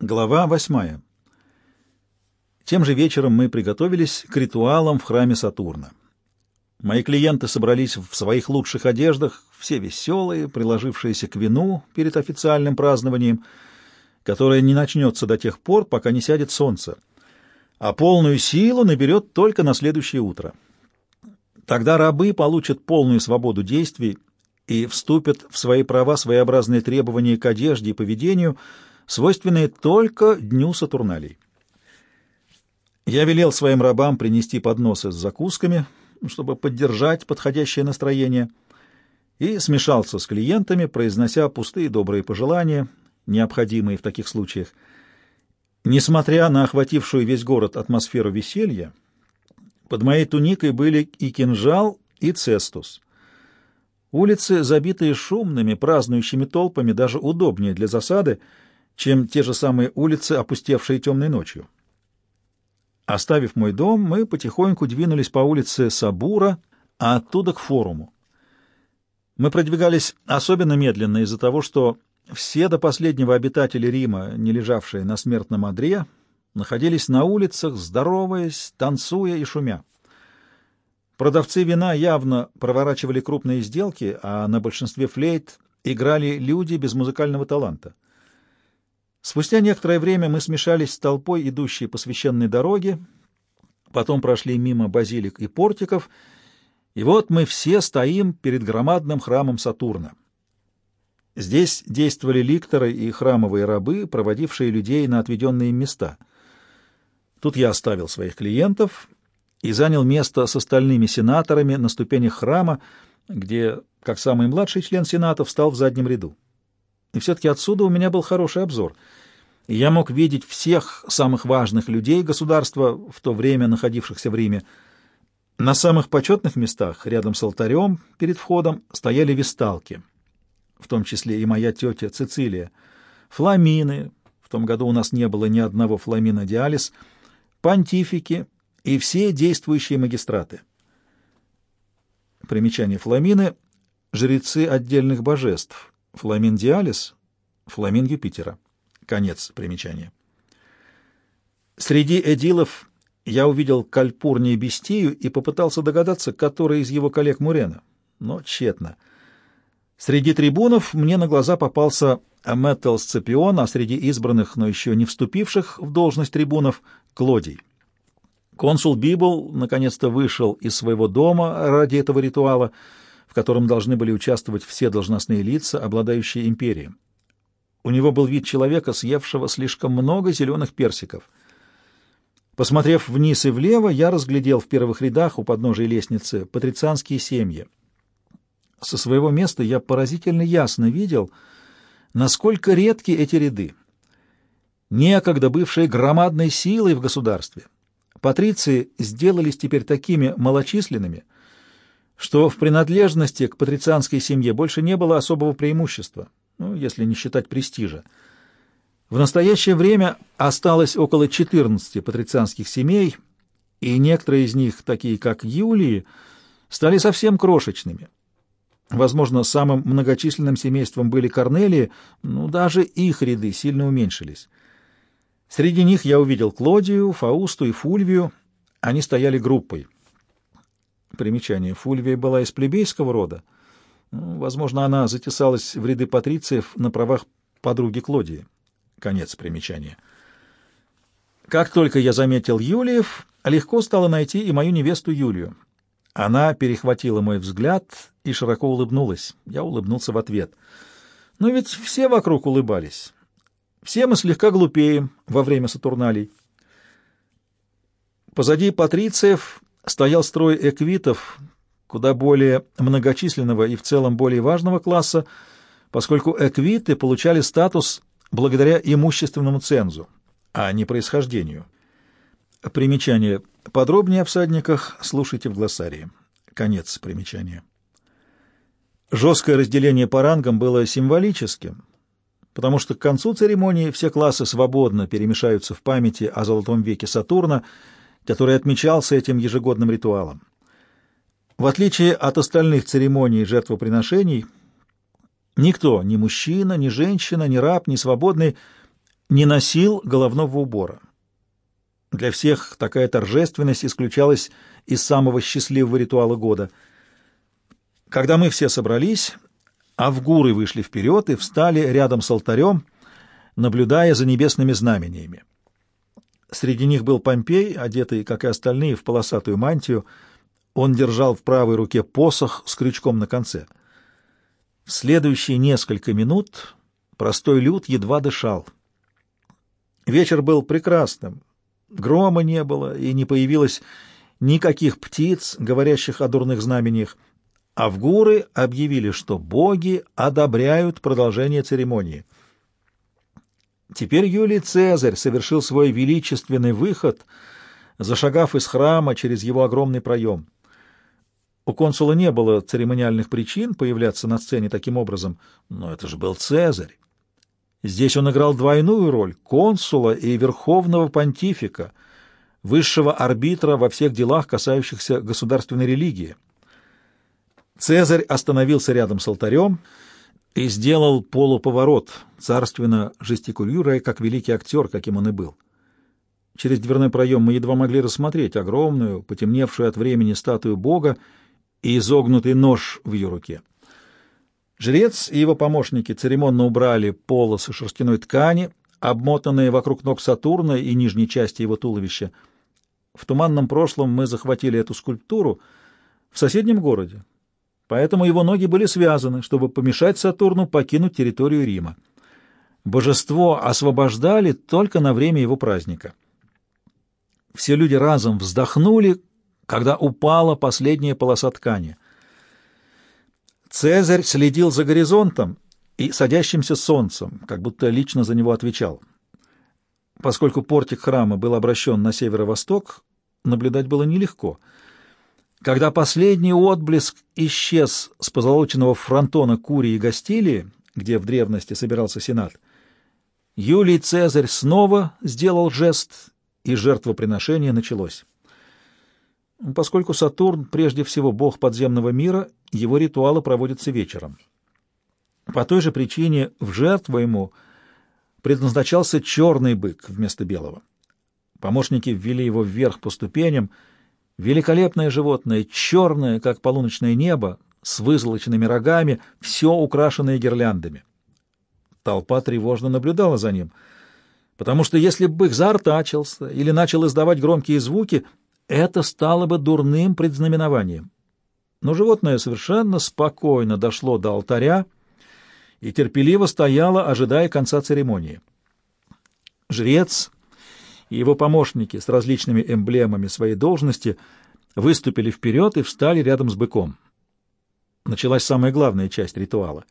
Глава восьмая. Тем же вечером мы приготовились к ритуалам в храме Сатурна. Мои клиенты собрались в своих лучших одеждах, все веселые, приложившиеся к вину перед официальным празднованием, которое не начнется до тех пор, пока не сядет солнце, а полную силу наберет только на следующее утро. Тогда рабы получат полную свободу действий и вступят в свои права своеобразные требования к одежде и поведению — свойственные только дню Сатурналей. Я велел своим рабам принести подносы с закусками, чтобы поддержать подходящее настроение, и смешался с клиентами, произнося пустые добрые пожелания, необходимые в таких случаях. Несмотря на охватившую весь город атмосферу веселья, под моей туникой были и кинжал, и цестус. Улицы, забитые шумными, празднующими толпами, даже удобнее для засады, чем те же самые улицы, опустевшие темной ночью. Оставив мой дом, мы потихоньку двинулись по улице Сабура, а оттуда к форуму. Мы продвигались особенно медленно из-за того, что все до последнего обитатели Рима, не лежавшие на смертном одре, находились на улицах, здороваясь, танцуя и шумя. Продавцы вина явно проворачивали крупные сделки, а на большинстве флейт играли люди без музыкального таланта. Спустя некоторое время мы смешались с толпой, идущей по священной дороге, потом прошли мимо базилик и портиков, и вот мы все стоим перед громадным храмом Сатурна. Здесь действовали ликторы и храмовые рабы, проводившие людей на отведенные места. Тут я оставил своих клиентов и занял место с остальными сенаторами на ступенях храма, где, как самый младший член Сената, встал в заднем ряду. И все-таки отсюда у меня был хороший обзор. Я мог видеть всех самых важных людей государства, в то время находившихся в Риме. На самых почетных местах, рядом с алтарем, перед входом, стояли висталки, в том числе и моя тетя Цицилия, фламины, в том году у нас не было ни одного фламина диалис, понтифики и все действующие магистраты. Примечание фламины — жрецы отдельных божеств — Фламин Диалис, фламин Юпитера. Конец примечания. Среди эдилов я увидел Кальпурния Бестию и попытался догадаться, который из его коллег Мурена, но тщетно. Среди трибунов мне на глаза попался Мэттел Сципион, а среди избранных, но еще не вступивших в должность трибунов, Клодий. Консул Библ наконец-то вышел из своего дома ради этого ритуала — в котором должны были участвовать все должностные лица, обладающие империей. У него был вид человека, съевшего слишком много зеленых персиков. Посмотрев вниз и влево, я разглядел в первых рядах у подножия лестницы патрицианские семьи. Со своего места я поразительно ясно видел, насколько редки эти ряды. Некогда бывшие громадной силой в государстве, патриции сделались теперь такими малочисленными — что в принадлежности к патрицианской семье больше не было особого преимущества, ну, если не считать престижа. В настоящее время осталось около 14 патрицианских семей, и некоторые из них, такие как Юлии, стали совсем крошечными. Возможно, самым многочисленным семейством были Корнелии, но даже их ряды сильно уменьшились. Среди них я увидел Клодию, Фаусту и Фульвию, они стояли группой. Примечание. Фульвия была из плебейского рода. Ну, возможно, она затесалась в ряды патрициев на правах подруги Клодии. Конец примечания. Как только я заметил Юлиев, легко стало найти и мою невесту Юлию. Она перехватила мой взгляд и широко улыбнулась. Я улыбнулся в ответ. Но ведь все вокруг улыбались. Все мы слегка глупеем во время Сатурналей. Позади патрициев стоял строй эквитов, куда более многочисленного и в целом более важного класса, поскольку эквиты получали статус благодаря имущественному цензу, а не происхождению. Примечание. Подробнее о всадниках слушайте в глоссарии. Конец примечания. Жесткое разделение по рангам было символическим, потому что к концу церемонии все классы свободно перемешаются в памяти о золотом веке Сатурна — который отмечался этим ежегодным ритуалом. В отличие от остальных церемоний жертвоприношений, никто, ни мужчина, ни женщина, ни раб, ни свободный, не носил головного убора. Для всех такая торжественность исключалась из самого счастливого ритуала года. Когда мы все собрались, авгуры вышли вперед и встали рядом с алтарем, наблюдая за небесными знамениями. Среди них был Помпей, одетый, как и остальные, в полосатую мантию. Он держал в правой руке посох с крючком на конце. В следующие несколько минут простой люд едва дышал. Вечер был прекрасным, Грома не было, и не появилось никаких птиц, говорящих о дурных знамениях. Авгуры объявили, что боги одобряют продолжение церемонии. Теперь Юлий Цезарь совершил свой величественный выход, зашагав из храма через его огромный проем. У консула не было церемониальных причин появляться на сцене таким образом, но это же был Цезарь. Здесь он играл двойную роль — консула и верховного понтифика, высшего арбитра во всех делах, касающихся государственной религии. Цезарь остановился рядом с алтарем и сделал полуповорот, царственно жестикулируя, как великий актер, каким он и был. Через дверной проем мы едва могли рассмотреть огромную, потемневшую от времени статую Бога и изогнутый нож в ее руке. Жрец и его помощники церемонно убрали полосы шерстяной ткани, обмотанные вокруг ног Сатурна и нижней части его туловища. В туманном прошлом мы захватили эту скульптуру в соседнем городе, поэтому его ноги были связаны, чтобы помешать Сатурну покинуть территорию Рима. Божество освобождали только на время его праздника. Все люди разом вздохнули, когда упала последняя полоса ткани — Цезарь следил за горизонтом и садящимся солнцем, как будто лично за него отвечал. Поскольку портик храма был обращен на северо-восток, наблюдать было нелегко. Когда последний отблеск исчез с позолоченного фронтона Курии и Гастилии, где в древности собирался Сенат, Юлий Цезарь снова сделал жест, и жертвоприношение началось. Поскольку Сатурн прежде всего бог подземного мира, его ритуалы проводятся вечером. По той же причине в жертву ему предназначался черный бык вместо белого. Помощники ввели его вверх по ступеням. Великолепное животное, черное, как полуночное небо, с вызолоченными рогами, все украшенное гирляндами. Толпа тревожно наблюдала за ним, потому что если бык заортачился или начал издавать громкие звуки — это стало бы дурным предзнаменованием. Но животное совершенно спокойно дошло до алтаря и терпеливо стояло, ожидая конца церемонии. Жрец и его помощники с различными эмблемами своей должности выступили вперед и встали рядом с быком. Началась самая главная часть ритуала.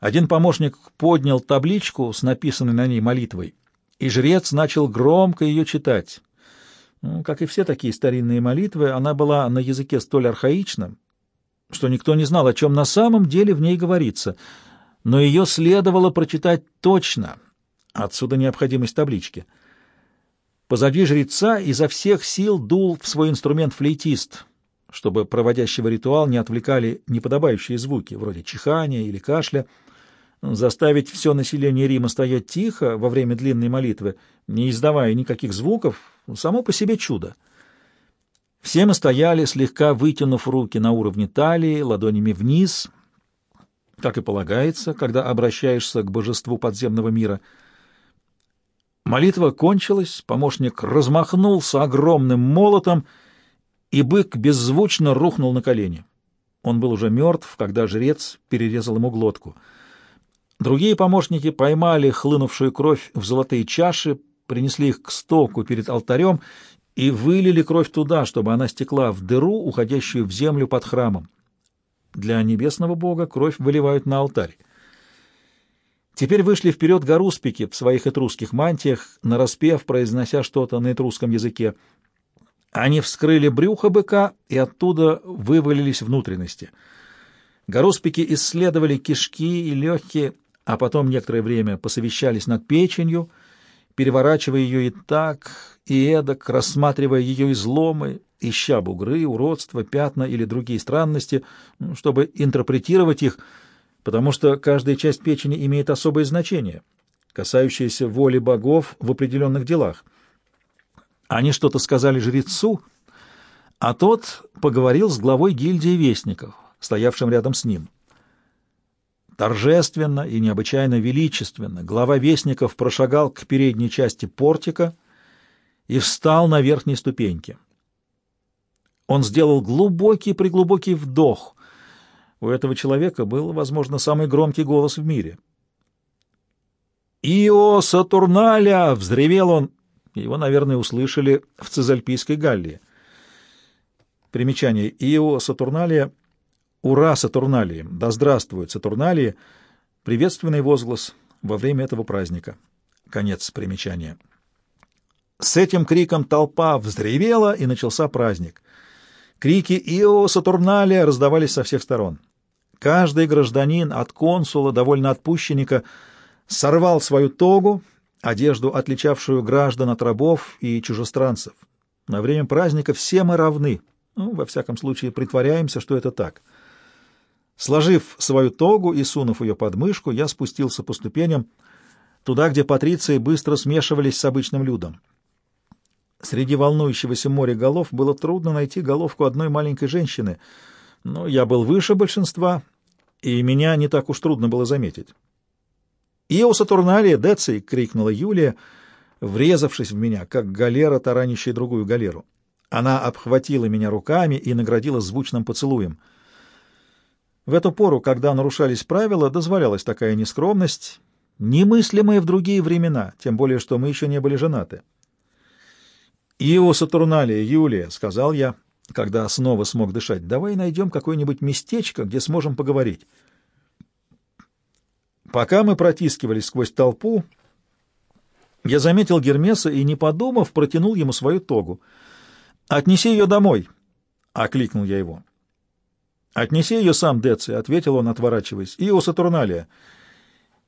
Один помощник поднял табличку с написанной на ней молитвой, и жрец начал громко ее читать. Ну, как и все такие старинные молитвы, она была на языке столь архаичном, что никто не знал, о чем на самом деле в ней говорится, но ее следовало прочитать точно, отсюда необходимость таблички. Позади жреца изо всех сил дул в свой инструмент флейтист, чтобы проводящего ритуал не отвлекали неподобающие звуки, вроде чихания или кашля, заставить все население Рима стоять тихо во время длинной молитвы, не издавая никаких звуков, само по себе чудо. Все мы стояли, слегка вытянув руки на уровне талии, ладонями вниз, как и полагается, когда обращаешься к божеству подземного мира. Молитва кончилась, помощник размахнулся огромным молотом, и бык беззвучно рухнул на колени. Он был уже мертв, когда жрец перерезал ему глотку. Другие помощники поймали хлынувшую кровь в золотые чаши, принесли их к стоку перед алтарем и вылили кровь туда, чтобы она стекла в дыру, уходящую в землю под храмом. Для небесного бога кровь выливают на алтарь. Теперь вышли вперед гаруспики в своих этрусских мантиях, нараспев, произнося что-то на этрусском языке. Они вскрыли брюхо быка и оттуда вывалились внутренности. Гаруспики исследовали кишки и легкие, а потом некоторое время посовещались над печенью — переворачивая ее и так, и эдак, рассматривая ее изломы, ища бугры, уродства, пятна или другие странности, чтобы интерпретировать их, потому что каждая часть печени имеет особое значение. касающиеся воли богов в определенных делах. Они что-то сказали жрецу, а тот поговорил с главой гильдии вестников, стоявшим рядом с ним. Торжественно и необычайно величественно глава вестников прошагал к передней части портика и встал на верхней ступеньке. Он сделал глубокий-преглубокий вдох. У этого человека был, возможно, самый громкий голос в мире. «Ио Сатурналя!» — взревел он. Его, наверное, услышали в Цезальпийской Галлии. Примечание. Ио Сатурналия — «Ура, Сатурналии! Да здравствует Сатурналии!» Приветственный возглас во время этого праздника. Конец примечания. С этим криком толпа вздревела, и начался праздник. Крики «Ио Сатурналия!» раздавались со всех сторон. Каждый гражданин, от консула до вольноотпущенника, сорвал свою тогу, одежду, отличавшую граждан от рабов и чужестранцев. На время праздника все мы равны. Ну, во всяком случае, притворяемся, что это так — Сложив свою тогу и сунув ее под мышку, я спустился по ступеням туда, где патриции быстро смешивались с обычным людом. Среди волнующегося моря голов было трудно найти головку одной маленькой женщины, но я был выше большинства, и меня не так уж трудно было заметить. «Ио Сатурналия, Деций!» — крикнула Юлия, врезавшись в меня, как галера, таранящая другую галеру. Она обхватила меня руками и наградила звучным поцелуем — в эту пору, когда нарушались правила, дозволялась такая нескромность, немыслимая в другие времена, тем более, что мы еще не были женаты. «Ио Сатурналия, Юлия», — сказал я, когда снова смог дышать, — «давай найдем какое-нибудь местечко, где сможем поговорить». Пока мы протискивались сквозь толпу, я заметил Гермеса и, не подумав, протянул ему свою тогу. «Отнеси ее домой», — окликнул я его. «Отнеси ее сам, Деци», — ответил он, отворачиваясь. «И у Сатурналия».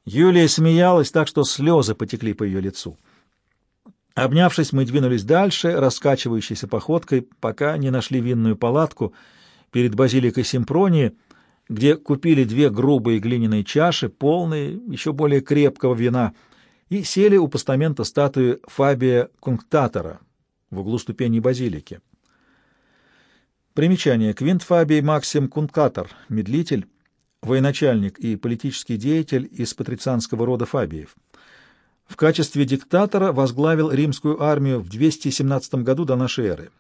Юлия смеялась так, что слезы потекли по ее лицу. Обнявшись, мы двинулись дальше, раскачивающейся походкой, пока не нашли винную палатку перед базиликой Симпронии, где купили две грубые глиняные чаши, полные еще более крепкого вина, и сели у постамента статуи Фабия Кунктатора в углу ступени базилики. Примечание. Квинт Фабий Максим Кункатор, медлитель, военачальник и политический деятель из патрицианского рода Фабиев. В качестве диктатора возглавил римскую армию в 217 году до нашей эры.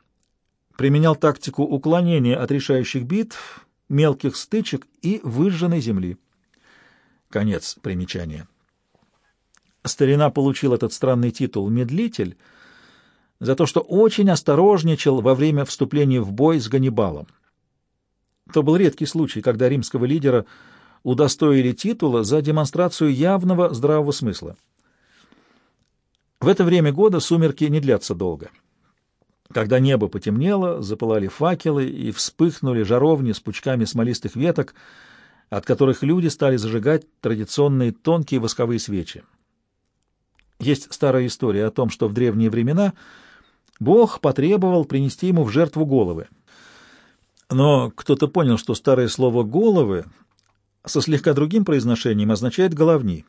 Применял тактику уклонения от решающих битв, мелких стычек и выжженной земли. Конец примечания. Старина получил этот странный титул «медлитель», за то, что очень осторожничал во время вступления в бой с Ганнибалом. То был редкий случай, когда римского лидера удостоили титула за демонстрацию явного здравого смысла. В это время года сумерки не длятся долго. Когда небо потемнело, запылали факелы и вспыхнули жаровни с пучками смолистых веток, от которых люди стали зажигать традиционные тонкие восковые свечи. Есть старая история о том, что в древние времена – Бог потребовал принести ему в жертву головы. Но кто-то понял, что старое слово «головы» со слегка другим произношением означает «головни»,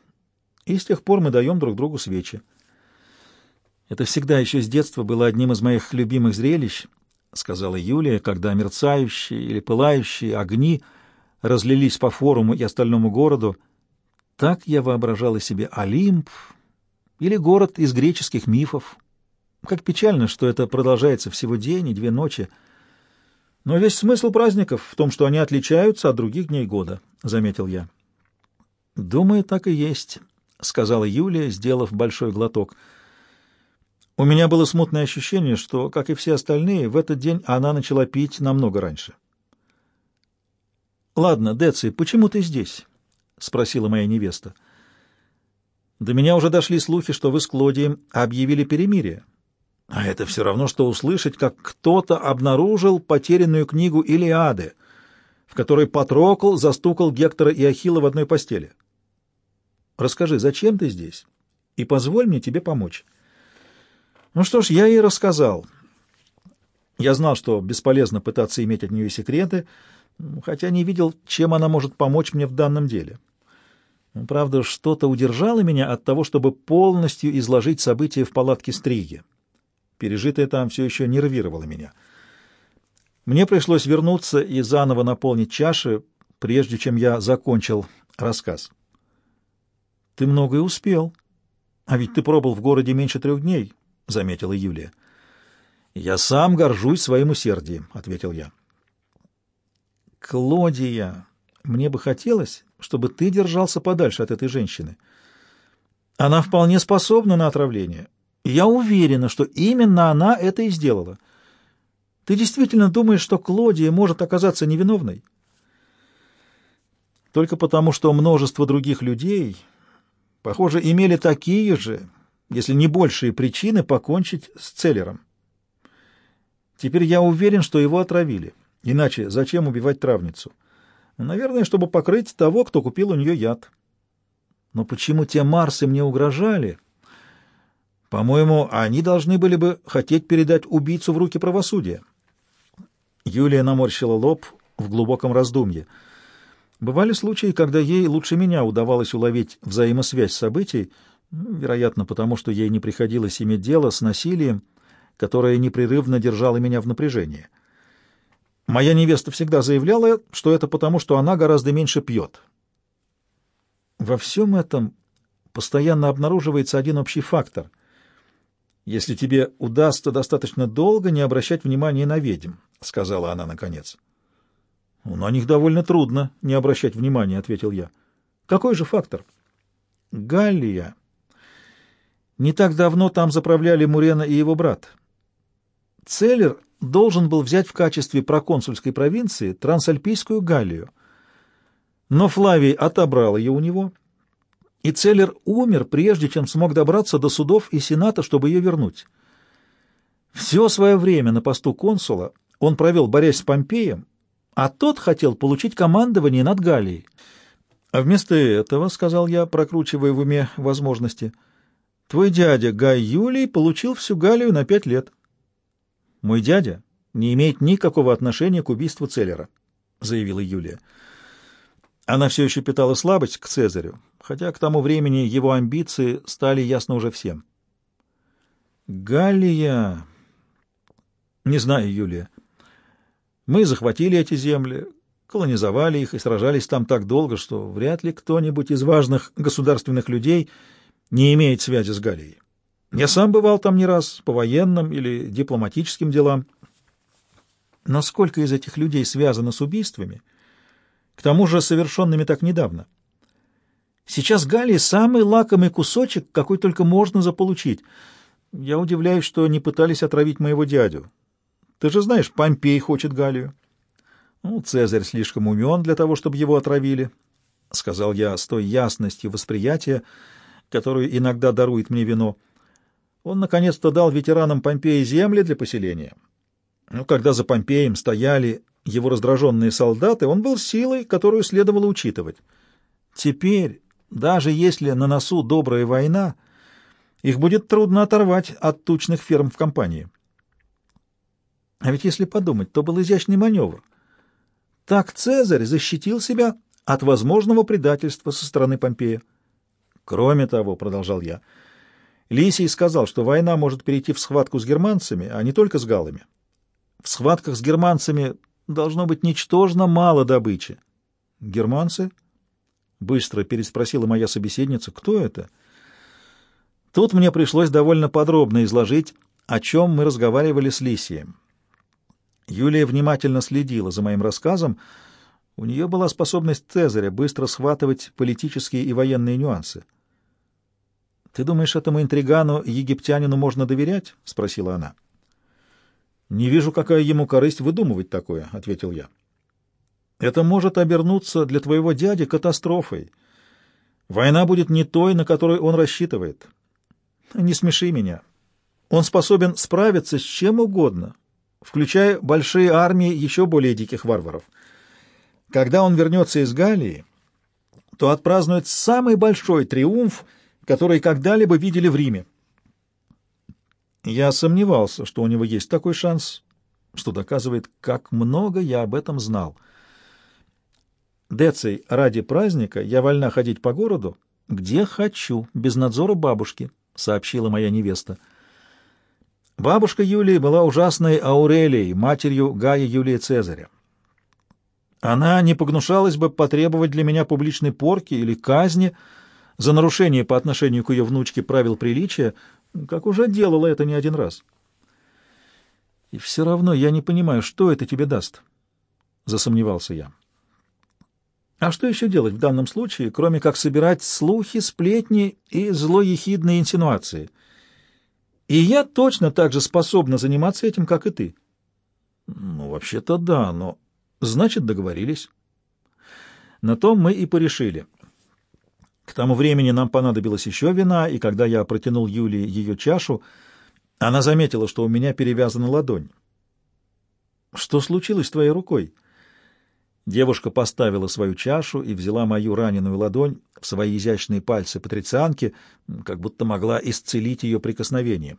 и с тех пор мы даем друг другу свечи. Это всегда еще с детства было одним из моих любимых зрелищ, — сказала Юлия, когда мерцающие или пылающие огни разлились по форуму и остальному городу. Так я воображала себе Олимп или город из греческих мифов, как печально, что это продолжается всего день и две ночи. Но весь смысл праздников в том, что они отличаются от других дней года, — заметил я. — Думаю, так и есть, — сказала Юлия, сделав большой глоток. У меня было смутное ощущение, что, как и все остальные, в этот день она начала пить намного раньше. — Ладно, Деци, почему ты здесь? — спросила моя невеста. — До меня уже дошли слухи, что вы с Клодием объявили перемирие. А это все равно, что услышать, как кто-то обнаружил потерянную книгу Илиады, в которой Патрокл застукал Гектора и Ахилла в одной постели. Расскажи, зачем ты здесь? И позволь мне тебе помочь. Ну что ж, я ей рассказал. Я знал, что бесполезно пытаться иметь от нее секреты, хотя не видел, чем она может помочь мне в данном деле. Правда, что-то удержало меня от того, чтобы полностью изложить события в палатке Стриги. Пережитое там все еще нервировало меня. Мне пришлось вернуться и заново наполнить чаши, прежде чем я закончил рассказ. — Ты многое успел. А ведь ты пробыл в городе меньше трех дней, — заметила Юлия. — Я сам горжусь своим усердием, — ответил я. — Клодия, мне бы хотелось, чтобы ты держался подальше от этой женщины. Она вполне способна на отравление. я уверена, что именно она это и сделала. Ты действительно думаешь, что Клодия может оказаться невиновной? Только потому, что множество других людей, похоже, имели такие же, если не большие причины покончить с Целлером. Теперь я уверен, что его отравили. Иначе зачем убивать травницу? Наверное, чтобы покрыть того, кто купил у нее яд. Но почему те Марсы мне угрожали? По-моему, они должны были бы хотеть передать убийцу в руки правосудия. Юлия наморщила лоб в глубоком раздумье. Бывали случаи, когда ей лучше меня удавалось уловить взаимосвязь событий, вероятно, потому что ей не приходилось иметь дело с насилием, которое непрерывно держало меня в напряжении. Моя невеста всегда заявляла, что это потому, что она гораздо меньше пьет. Во всем этом постоянно обнаруживается один общий фактор. Если тебе удастся достаточно долго не обращать внимания на ведьм, — сказала она наконец. — На них довольно трудно не обращать внимания, — ответил я. — Какой же фактор? — Галлия. Не так давно там заправляли Мурена и его брат. Целлер должен был взять в качестве проконсульской провинции Трансальпийскую Галлию. Но Флавий отобрал ее у него, и Целлер умер, прежде чем смог добраться до судов и сената, чтобы ее вернуть. Все свое время на посту консула он провел, борясь с Помпеем, а тот хотел получить командование над Галлией. А вместо этого, — сказал я, прокручивая в уме возможности, — твой дядя Гай Юлий получил всю Галлию на пять лет. — мой дядя не имеет никакого отношения к убийству Целлера, заявила Юлия. Она все еще питала слабость к Цезарю, хотя к тому времени его амбиции стали ясны уже всем. Галлия... Не знаю, Юлия. Мы захватили эти земли, колонизовали их и сражались там так долго, что вряд ли кто-нибудь из важных государственных людей не имеет связи с Галлией. Я сам бывал там не раз, по военным или дипломатическим делам. Но сколько из этих людей связано с убийствами, к тому же совершенными так недавно? Сейчас Галлия — самый лакомый кусочек, какой только можно заполучить. Я удивляюсь, что не пытались отравить моего дядю. Ты же знаешь, Помпей хочет Галлию. Ну, Цезарь слишком умен для того, чтобы его отравили, — сказал я с той ясностью восприятия, которую иногда дарует мне вино. — он наконец-то дал ветеранам Помпеи земли для поселения. Но когда за Помпеем стояли его раздраженные солдаты, он был силой, которую следовало учитывать. Теперь, даже если на носу добрая война, их будет трудно оторвать от тучных ферм в компании. А ведь если подумать, то был изящный маневр. Так Цезарь защитил себя от возможного предательства со стороны Помпея. Кроме того, — продолжал я, — Лисий сказал, что война может перейти в схватку с германцами, а не только с галами. В схватках с германцами должно быть ничтожно мало добычи. «Германцы?» — быстро переспросила моя собеседница. «Кто это?» Тут мне пришлось довольно подробно изложить, о чем мы разговаривали с Лисием. Юлия внимательно следила за моим рассказом. У нее была способность Цезаря быстро схватывать политические и военные нюансы. Ты думаешь, этому интригану египтянину можно доверять? — спросила она. — Не вижу, какая ему корысть выдумывать такое, — ответил я. — Это может обернуться для твоего дяди катастрофой. Война будет не той, на которую он рассчитывает. Не смеши меня. Он способен справиться с чем угодно, включая большие армии еще более диких варваров. Когда он вернется из Галлии, то отпразднует самый большой триумф — которые когда-либо видели в Риме. Я сомневался, что у него есть такой шанс, что доказывает, как много я об этом знал. Деций, ради праздника я вольна ходить по городу, где хочу, без надзора бабушки, — сообщила моя невеста. Бабушка Юлии была ужасной Аурелией, матерью Гая Юлия Цезаря. Она не погнушалась бы потребовать для меня публичной порки или казни за нарушение по отношению к ее внучке правил приличия, как уже делала это не один раз. И все равно я не понимаю, что это тебе даст, — засомневался я. А что еще делать в данном случае, кроме как собирать слухи, сплетни и злоехидные инсинуации? И я точно так же способна заниматься этим, как и ты. Ну, вообще-то да, но... Значит, договорились. На том мы и порешили. К тому времени нам понадобилось еще вина, и когда я протянул Юлии ее чашу, она заметила, что у меня перевязана ладонь. «Что случилось с твоей рукой?» Девушка поставила свою чашу и взяла мою раненую ладонь в свои изящные пальцы патрицианки, как будто могла исцелить ее прикосновением.